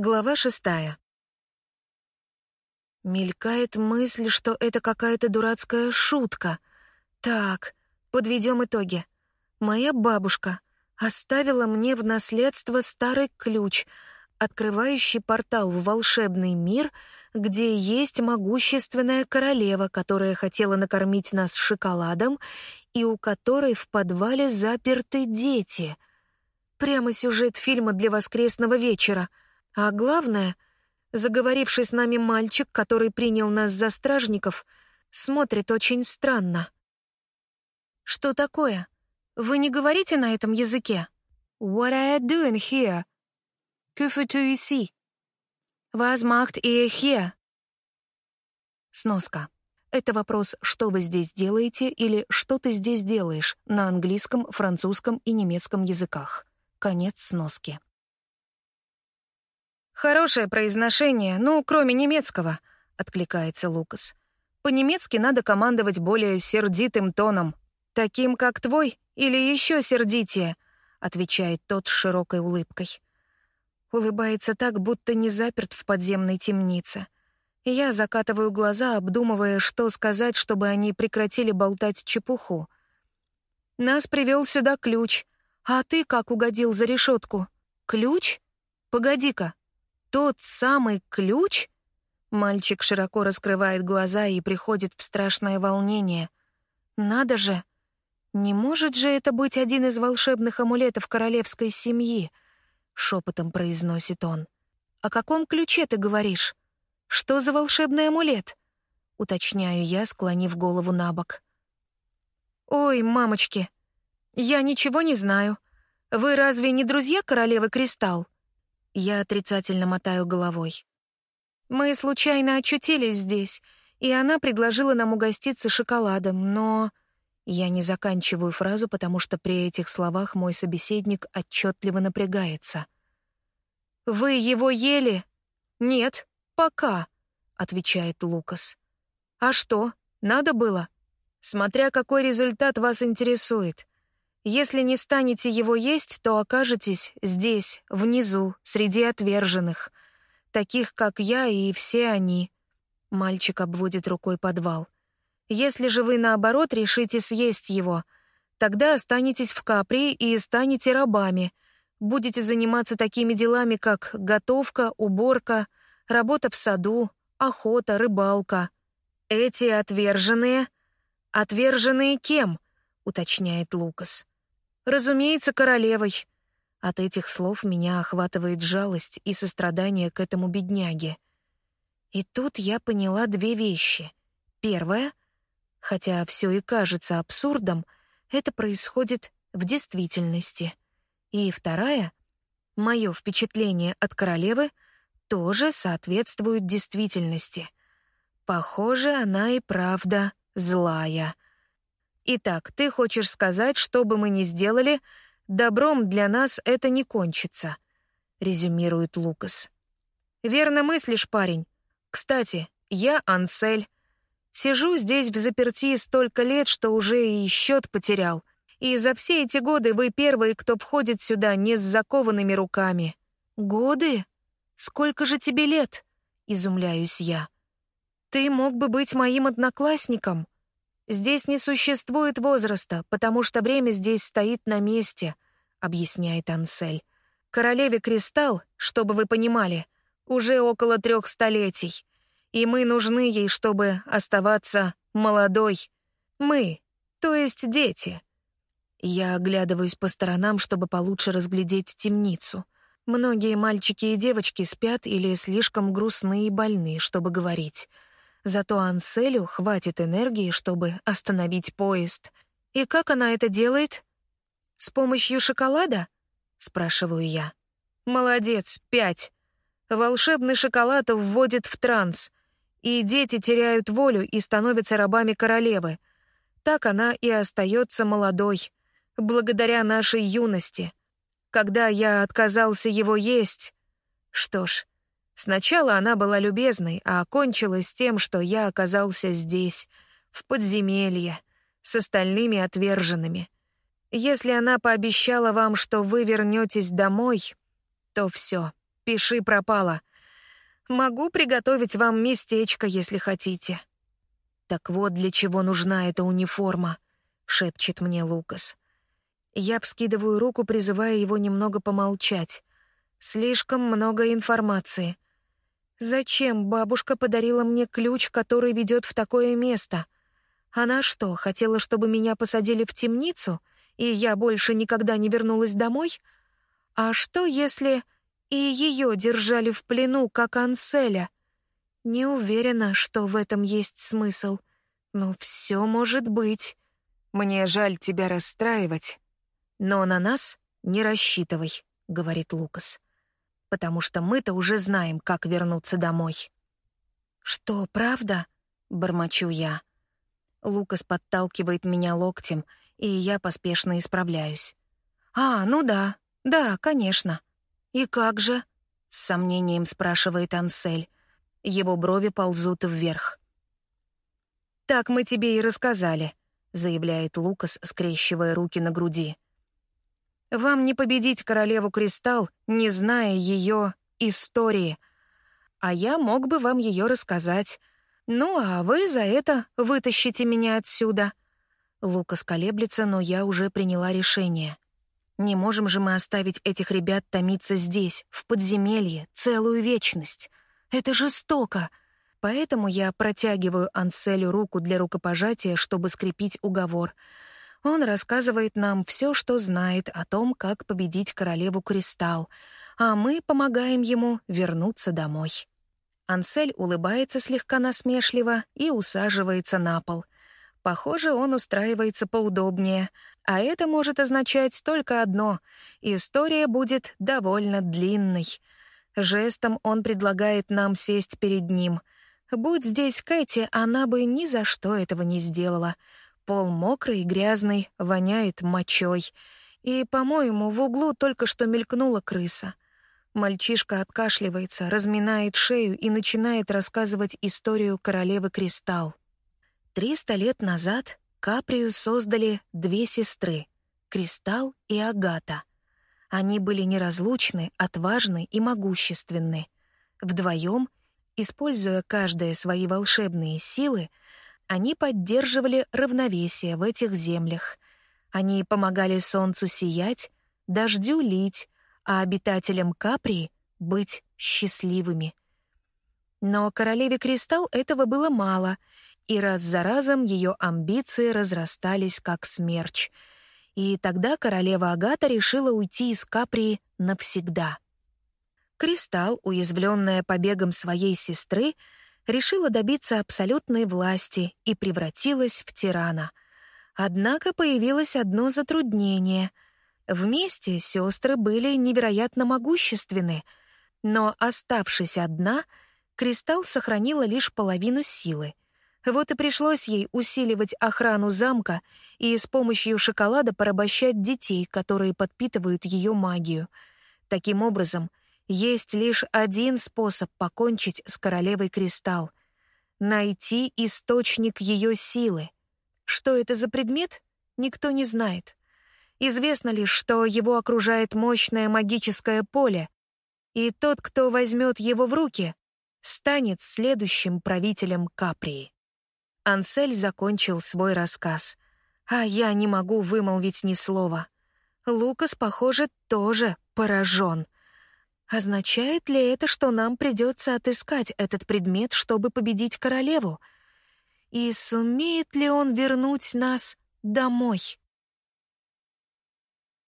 Глава шестая. Мелькает мысль, что это какая-то дурацкая шутка. Так, подведем итоги. Моя бабушка оставила мне в наследство старый ключ, открывающий портал в волшебный мир, где есть могущественная королева, которая хотела накормить нас шоколадом и у которой в подвале заперты дети. Прямо сюжет фильма для воскресного вечера — а главное, заговоривший с нами мальчик, который принял нас за стражников, смотрит очень странно. «Что такое? Вы не говорите на этом языке?» «What are you doing here?» «Que fais-tu ici?» «Was macht ihr hier?» Сноска. Это вопрос «что вы здесь делаете» или «что ты здесь делаешь» на английском, французском и немецком языках. Конец сноски. «Хорошее произношение, ну, кроме немецкого», — откликается Лукас. «По-немецки надо командовать более сердитым тоном. Таким, как твой, или еще сердитее», — отвечает тот с широкой улыбкой. Улыбается так, будто не заперт в подземной темнице. Я закатываю глаза, обдумывая, что сказать, чтобы они прекратили болтать чепуху. «Нас привел сюда ключ. А ты как угодил за решетку? Ключ? Погоди-ка, тот самый ключ? Мальчик широко раскрывает глаза и приходит в страшное волнение. Надо же! Не может же это быть один из волшебных амулетов королевской семьи? Шепотом произносит он. О каком ключе ты говоришь? Что за волшебный амулет? Уточняю я, склонив голову на бок. Ой, мамочки, я ничего не знаю. Вы разве не друзья королевы Кристалл? Я отрицательно мотаю головой. Мы случайно очутились здесь, и она предложила нам угоститься шоколадом, но... Я не заканчиваю фразу, потому что при этих словах мой собеседник отчетливо напрягается. «Вы его ели?» «Нет, пока», — отвечает Лукас. «А что, надо было?» «Смотря какой результат вас интересует. Если не станете его есть, то окажетесь здесь, внизу, среди отверженных, таких, как я и все они. Мальчик обводит рукой подвал. Если же вы, наоборот, решите съесть его, тогда останетесь в Капри и станете рабами, будете заниматься такими делами, как готовка, уборка, работа в саду, охота, рыбалка. Эти отверженные... Отверженные кем? Уточняет Лукас. Разумеется, королевой. От этих слов меня охватывает жалость и сострадание к этому бедняге. И тут я поняла две вещи. Первое, хотя все и кажется абсурдом, это происходит в действительности. И вторая, мое впечатление от королевы тоже соответствует действительности. Похоже, она и правда злая — Итак, ты хочешь сказать, что бы мы ни сделали, добром для нас это не кончится, резюмирует Лукас. Верно мыслишь, парень. Кстати, я Ансель. Сижу здесь в заперти столько лет, что уже и счет потерял. И за все эти годы вы первые, кто входит сюда не с закованными руками. Годы? Сколько же тебе лет? Изумляюсь я. Ты мог бы быть моим одноклассником. «Здесь не существует возраста, потому что время здесь стоит на месте», — объясняет Ансель. «Королеве Кристалл, чтобы вы понимали, уже около трех столетий, и мы нужны ей, чтобы оставаться молодой. Мы, то есть дети». Я оглядываюсь по сторонам, чтобы получше разглядеть темницу. Многие мальчики и девочки спят или слишком грустны и больны, чтобы говорить — Зато Анселю хватит энергии, чтобы остановить поезд. И как она это делает? С помощью шоколада? Спрашиваю я. Молодец, пять. Волшебный шоколад вводит в транс, и дети теряют волю и становятся рабами королевы. Так она и остается молодой, благодаря нашей юности. Когда я отказался его есть... Что ж, Сначала она была любезной, а окончилась тем, что я оказался здесь, в подземелье, с остальными отверженными. Если она пообещала вам, что вы вернетесь домой, то все, Пиши пропало. Могу приготовить вам местечко, если хотите. Так вот для чего нужна эта униформа, шепчет мне Лукас. Я вскидываю руку, призывая его немного помолчать. Слишком много информации. Зачем бабушка подарила мне ключ, который ведет в такое место? Она что, хотела, чтобы меня посадили в темницу, и я больше никогда не вернулась домой? А что, если и ее держали в плену, как Анселя? Не уверена, что в этом есть смысл. Но все может быть. Мне жаль тебя расстраивать, но на нас не рассчитывай, говорит Лукас потому что мы-то уже знаем, как вернуться домой». «Что, правда?» — бормочу я. Лукас подталкивает меня локтем, и я поспешно исправляюсь. «А, ну да, да, конечно. И как же?» — с сомнением спрашивает Ансель. Его брови ползут вверх. «Так мы тебе и рассказали», — заявляет Лукас, скрещивая руки на груди. Вам не победить королеву Кристалл, не зная ее истории. А я мог бы вам ее рассказать. Ну, а вы за это вытащите меня отсюда. Лукас колеблется, но я уже приняла решение. Не можем же мы оставить этих ребят томиться здесь, в подземелье, целую вечность. Это жестоко. Поэтому я протягиваю Анселю руку для рукопожатия, чтобы скрепить уговор — он рассказывает нам все, что знает о том, как победить королеву Кристалл, а мы помогаем ему вернуться домой. Ансель улыбается слегка насмешливо и усаживается на пол. Похоже, он устраивается поудобнее, а это может означать только одно — история будет довольно длинной. Жестом он предлагает нам сесть перед ним. Будь здесь Кэти, она бы ни за что этого не сделала — Пол мокрый и грязный, воняет мочой. И, по-моему, в углу только что мелькнула крыса. Мальчишка откашливается, разминает шею и начинает рассказывать историю королевы Кристалл. Триста лет назад Каприю создали две сестры — Кристалл и Агата. Они были неразлучны, отважны и могущественны. Вдвоем, используя каждая свои волшебные силы, они поддерживали равновесие в этих землях. Они помогали солнцу сиять, дождю лить, а обитателям Каприи — быть счастливыми. Но королеве Кристалл этого было мало, и раз за разом ее амбиции разрастались как смерч. И тогда королева Агата решила уйти из Каприи навсегда. Кристалл, уязвленная побегом своей сестры, решила добиться абсолютной власти и превратилась в тирана. Однако появилось одно затруднение. Вместе сестры были невероятно могущественны, но, оставшись одна, Кристалл сохранила лишь половину силы. Вот и пришлось ей усиливать охрану замка и с помощью шоколада порабощать детей, которые подпитывают ее магию. Таким образом, есть лишь один способ покончить с королевой Кристалл — найти источник ее силы. Что это за предмет, никто не знает. Известно лишь, что его окружает мощное магическое поле, и тот, кто возьмет его в руки, станет следующим правителем Каприи. Ансель закончил свой рассказ, а я не могу вымолвить ни слова. Лукас, похоже, тоже поражен — Означает ли это, что нам придется отыскать этот предмет, чтобы победить королеву? И сумеет ли он вернуть нас домой?